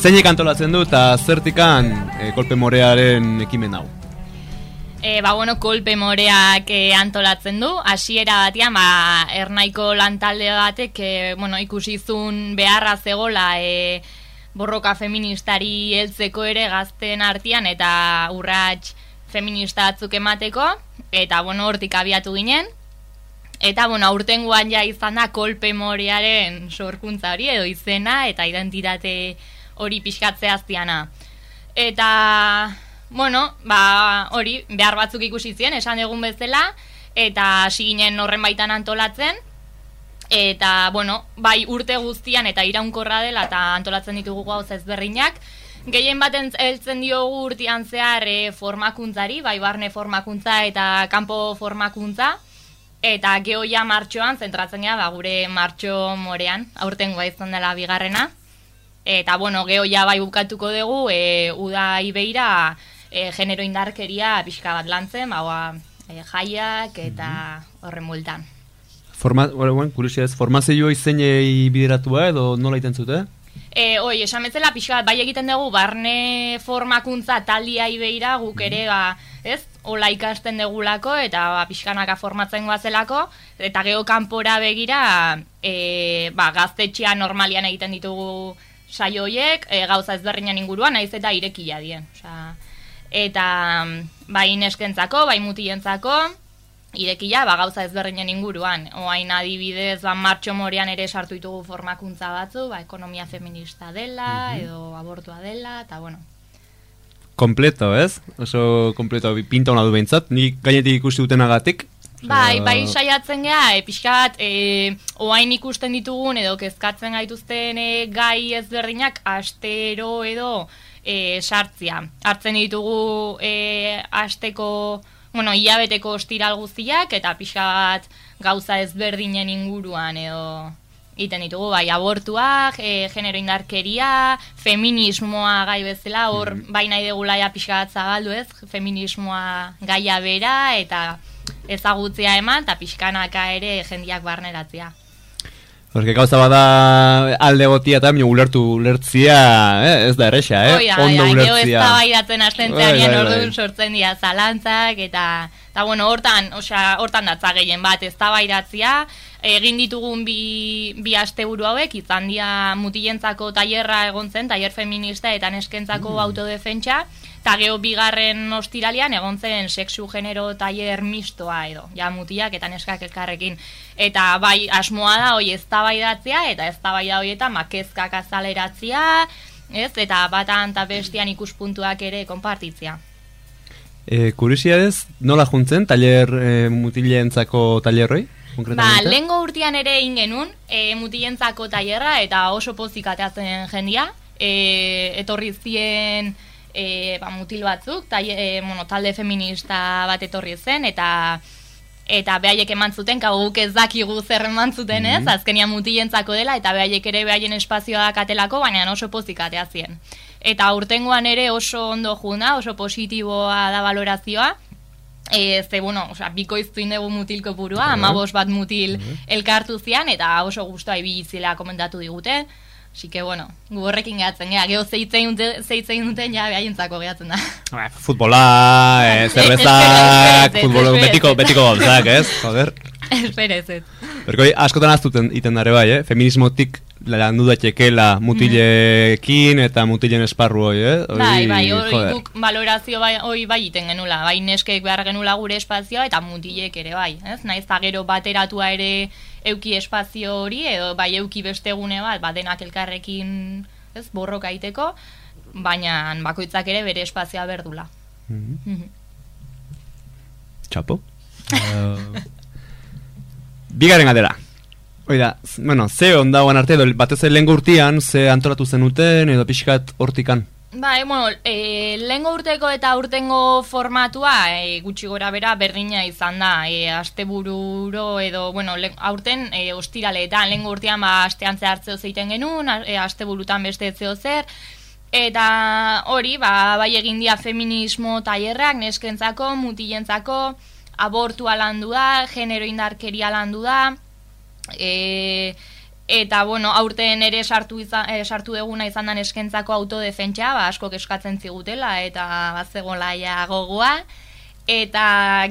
zeinek antolatzen du eta zertikan e, kolpe morearen ekimen hau? E, ba, bueno, kolpe moreak e, antolatzen du, hasiera batean, ba, ernaiko lantalde batek, e, bueno, ikusizun beharra zegola, e, borroka feministari heltzeko ere gazten artean eta urrats feminista batzuk emateko, eta, bueno, hortik abiatu ginen, Eta, bueno, aurtengoan ja izan da kolpe morearen sorkuntza hori edo izena eta identitate hori pixkatzea aztiana. Eta, bueno, ba, hori, behar batzuk ikusi zien, esan egun bezala, eta hasi ginen horren baitan antolatzen, eta, bueno, bai urte guztian eta iraunkorra dela eta antolatzen ditugu gauza ezberdinak, gehien baten heltzen diogu urtean zehar e, formakuntzari, bai barne formakuntza eta kanpo formakuntza, eta geoia martxoan zentratzen ba, gure martxo morean, aurten izan dela bigarrena, eta, bueno, geoia bai bukatuko dugu, e, uda ibeira, e, genero indarkeria pixka bat lantzen, ba, e, jaiak eta mhm. horren multan. Forma, bueno, bueno, ez, formazio izenei bideratua edo nola iten zute? E, oi, esan betzela pixka bat, bai egiten dugu, barne formakuntza talia ibeira guk mhm. ere, ba, ez, hola ikasten degulako eta ba, pixkanaka formatzen guazelako, eta geho kanpora begira, e, ba, gaztetxea normalian egiten ditugu saioiek, e, gauza ezberrinan inguruan, naiz eta irekia dien. Osa, eta bai neskentzako, bai mutientzako, irekia ba, gauza ezberdinen inguruan. Oain adibidez, ba, martxo morean ere sartu ditugu formakuntza batzu, ba, ekonomia feminista dela, mhm. edo abortua dela, eta bueno. Kompleto, ez? Oso kompleto, pinta hona du behintzat, ni gainetik ikusi duten agatik. Bai, bai saiatzen geha, e, pixkat, e, oain ikusten ditugun, edo kezkatzen gaituzten e, gai ezberdinak, astero edo, e, sartzia. Hartzen ditugu e, asteko, bueno, hilabeteko ostiral guztiak eta pixka bat gauza ezberdinen inguruan edo egiten ditugu, bai, abortuak, e, genero indarkeria, feminismoa gai bezala, hor mm. bai nahi degulaia pixka bat zabaldu ez, feminismoa gaia bera eta ezagutzea eman eta pixkanaka ere jendiak barneratzea. Porque gauza bada alde gotia eta mi ulertu ulertzia, eh? ez da erresa, eh? Oia, Ondo oia, ulertzia. Oia, ez da baidatzen astentzean orduan sortzen dira zalantzak, eta, eta bueno, hortan, osea, hortan datza gehien bat, ez da baidatzia, egin ditugun bi, bi aste buru hauek, izan dira mutilentzako tailerra egon zen, tailer feminista eta neskentzako mm. autodefentsa, eta geho bigarren ostiralian egon zen sexu genero tailer mistoa edo, ja mutiak eta neskak elkarrekin. Eta bai asmoa da, hoi ez tabaidatzea, eta ez tabaida hoi eta makezkak azaleratzea, ez, eta batan eta bestian ikuspuntuak ere konpartitzea. E, ez, nola juntzen, taller e, mutileentzako tailerroi? Ba, lengo urtean ere ingenun, e, mutilentzako tailerra eta oso pozik ateatzen jendia, e, etorri zien e, ba, mutil batzuk, ta, e, bueno, talde feminista bat etorri zen, eta eta behaiek eman zuten, guk ez dakigu zer eman zuten ez, mm -hmm. azkenian mutilentzako dela, eta behaiek ere behaien espazioa katelako, baina oso pozik atea zien. Eta urtengoan ere oso ondo juna, oso positiboa da valorazioa, E, ze, bueno, oza, biko dugu mutilko burua, uh -huh. bat mutil uh -huh. elkartu zian, eta oso guztua ibilizila komentatu digute. Así que bueno, gu horrekin gehatzen, gea, geho zeitzen duten, zeitzen duten, ja, behaintzako gehatzen da. Ba, futbola, eh, zerbezak, futbolo, betiko, betiko gauzak, ez? Joder. Ez. Berkoi, askotan aztuten iten dare bai, eh? Feminismotik landu da txekela mutilekin eta mutilen esparru hoi, eh? Oi, bai, bai, hori duk valorazio bai, hoi bai iten genula, bai neskek behar genula gure espazioa eta mutilek ere bai, ez? Naiz da gero bateratua ere euki espazio hori edo bai euki beste gune bat, ba denak elkarrekin, ez, borroka iteko, baina bakoitzak ere bere espazioa berdula. Mm -hmm. Txapo? uh, bigaren adera. Oida, bueno, ze ondagoan arte, edo batez lehen urtean, ze antolatu zenuten, edo pixkat hortikan? Ba, e, bueno, e, lehen urteko eta urtengo formatua e, gutxi gora bera berdina izan da. E, aste bururo edo, bueno, le, aurten e, ostiraletan lehen urtean ba, astean zehartzeo zeiten genuen, e, aste burutan beste etzeo zer. Eta hori, ba, bai egin dia feminismo tailerrak neskentzako, mutilentzako, abortua landu da, genero indarkeria landu da, e, Eta, bueno, aurten ere sartu, izan, e, sartu eguna izan dan eskentzako autodefentsa, ba, asko eskatzen zigutela, eta bazegola ja gogoa. Eta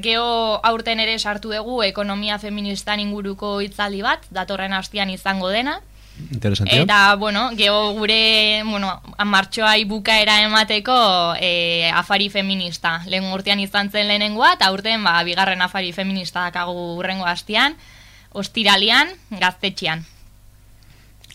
geho aurten ere sartu dugu ekonomia feministan inguruko hitzaldi bat, datorren hastian izango dena. Interesantia. Eta, bueno, geho gure, bueno, martxoa bukaera emateko e, afari feminista. Lehen urtean izan zen lehenengoa, eta aurten, ba, bigarren afari feminista dakagu urrengo hastian, ostiralian, gaztetxian.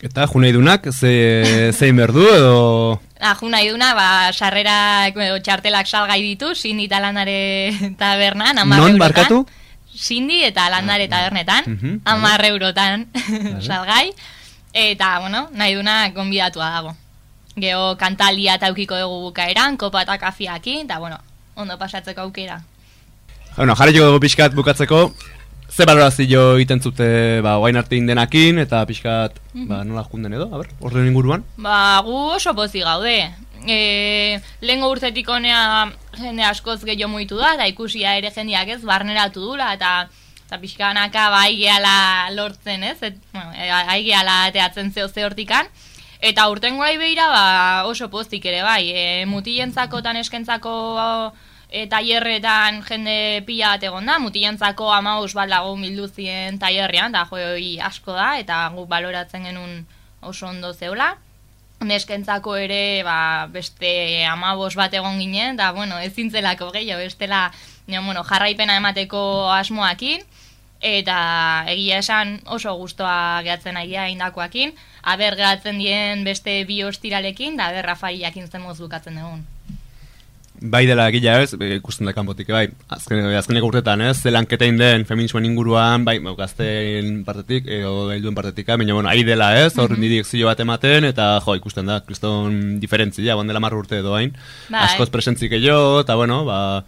Eta junei dunak, ze, zein berdu edo... Ah, juna iduna, ba, sarrerak edo, txartelak salgai ditu, Sindi eta landare tabernan, amar Non, eurotan. barkatu? Sindi eta landare tabernetan, Mhm, amar eurotan Vale. salgai. Eta, bueno, nahi duna gonbidatua dago. Geo kantalia taukiko dugu bukaeran, kopa eta kafiakin, eta, bueno, ondo pasatzeko aukera. Bueno, jarri dugu pixkat bukatzeko, ze balorazio egiten zute, ba, guain arte indenakin, eta pixkat, ba, nola junden edo, a ber, horren inguruan? Ba, gu oso pozik gaude. E, lehengo urtetik honea jende askoz gehiago muitu da, eta ikusia ere jendeak ez barneratu dula, eta eta pixkanaka ba aigeala lortzen ez, et, bueno, e, aigeala ateatzen zeo ze hortikan. Eta urtengo beira ba, oso pozik ere bai, e, mutilentzako eta neskentzako e, tailerretan jende pila bat egon da, mutilentzako amaus bat lagu milduzien tailerrean, da jo asko da, eta gu baloratzen genuen oso ondo zeula. Neskentzako ere ba, beste amabos bat egon ginen, da bueno, ezin zelako gehiago, bestela ja, bueno, jarraipena emateko asmoakin, eta egia esan oso gustoa gehatzen aia indakoakin, aber gehatzen dien beste bi ostiralekin, da aber rafariakin zen bukatzen dugun. Bai dela egila ez, ikusten da kanpotik, bai, azken, azkeneko urtetan ez, ze lanketa den feminismoen inguruan, bai, bo, gazteen partetik, edo helduen partetik, baina, bueno, ari dela ez, hor mm -hmm. bat ematen, eta, jo, ikusten da, kriston diferentzia, ban dela marru urte edo hain, Bai. askoz presentzik jo, eta, bueno, ba,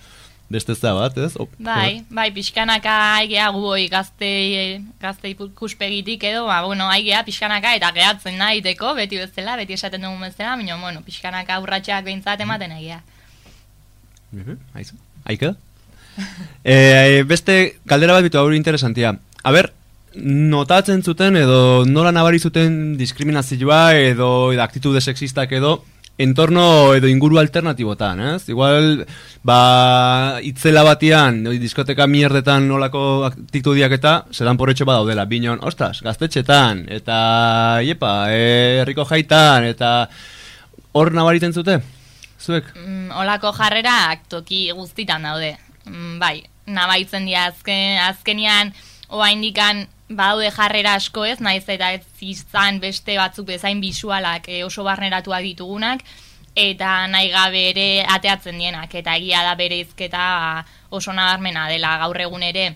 beste ez da bat, ez? Op, Bai, bai, pixkanaka aigea gu hoi gazte, gazte ikuspegitik edo, ba, bueno, aigea pixkanaka eta gehatzen nahiteko, beti bezala, beti esaten dugun bezala, baina, bueno, pixkanaka urratxeak behintzat ematen aigea. Mhm, Aizu, aike? e, beste galdera bat bitu aurri interesantia. A ber, notatzen zuten edo nola nabari zuten diskriminazioa edo, edo aktitude sexistak edo entorno edo inguru alternatibotan, ez? Igual, ba, itzela batian, diskoteka mierdetan nolako aktitudiak eta, sedan por etxo badaudela, binon, ostras, gaztetxetan, eta, iepa, e, herriko jaitan, eta hor nabariten zute? Zuek? Mm, olako jarrerak toki guztitan daude. Mm, bai, nabaitzen dira azken, azkenian oa indikan badaude jarrera asko ez, naiz eta ez izan beste batzuk bezain bisualak e, oso barneratuak ditugunak, eta nahi gabe ere ateatzen dienak, eta egia da bere izketa oso nabarmena dela gaur egun ere,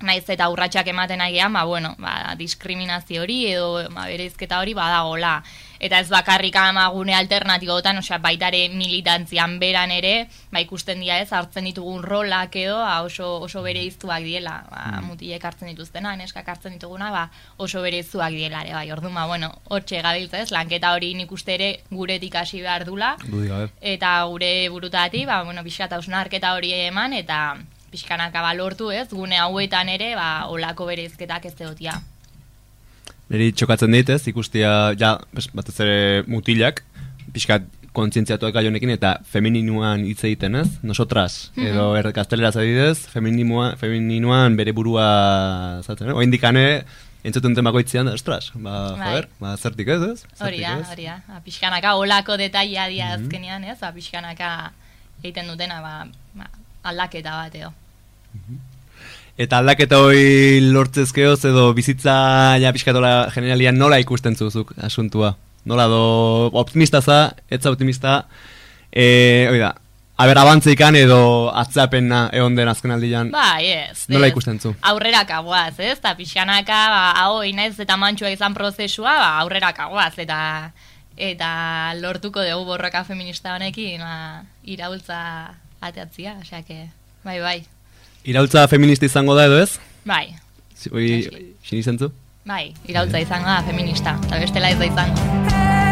naiz eta urratsak ematen agian, ba, bueno, ba, diskriminazio hori edo ba, bere izketa hori badagola. Eta ez bakarrik amagune alternatibotan, osea, baitare militantzian beran ere, ba, ikusten dira ez, hartzen ditugun rolak edo, ba, oso, oso bere iztuak diela, ba, mutilek hartzen dituztena, neskak hartzen dituguna, ba, oso bere iztuak diela ere, bai, orduan, ba, bueno, hortxe gabiltza ez, lanketa hori nik uste ere guretik hasi behar dula, eta gure burutati, ba, bueno, pixka eta hori eman, eta pixkanaka ba, lortu ez, gune hauetan ere, ba, olako berezketak ez egotia. Neri txokatzen dit ez, ikustia, ja, batez ere mutilak, pixkat kontzientziatuak gai honekin eta femininuan hitz egiten ez, nosotras, edo er, gazteleraz adidez, femininuan, femininuan bere burua zaten, oa indikane, entzuten den bakoitzean, ostras, ba, Bai. joder, ba, zertik ez, ez? Hori da, hori da. Ba, pixkanaka olako detaila dia azkenean, ez? Ba, pixkanaka egiten dutena, ba, ba, aldaketa bat edo. Eta aldaketa hori lortzezkeoz edo bizitza ja pixkatola generalian nola ikusten zuzuk asuntua? Nola do optimista za, etza optimista, e, hori da, aber abantzeikan edo atzapena egon den azken aldian, Bai, ez. nola ikusten zu? Aurrera kagoaz, ez? Eta pixkanaka, ba, hau inaiz eta mantxua izan prozesua, ba, aurrera kagoaz, eta eta lortuko dugu borroka feminista honekin, ba, iraultza ateatzia, osea que, bai, bai, Iraultza feminista izango da edo ez? bai, Hori, sin izan zu? bai, iraultza izango da feminista, eta bestela ez da izango.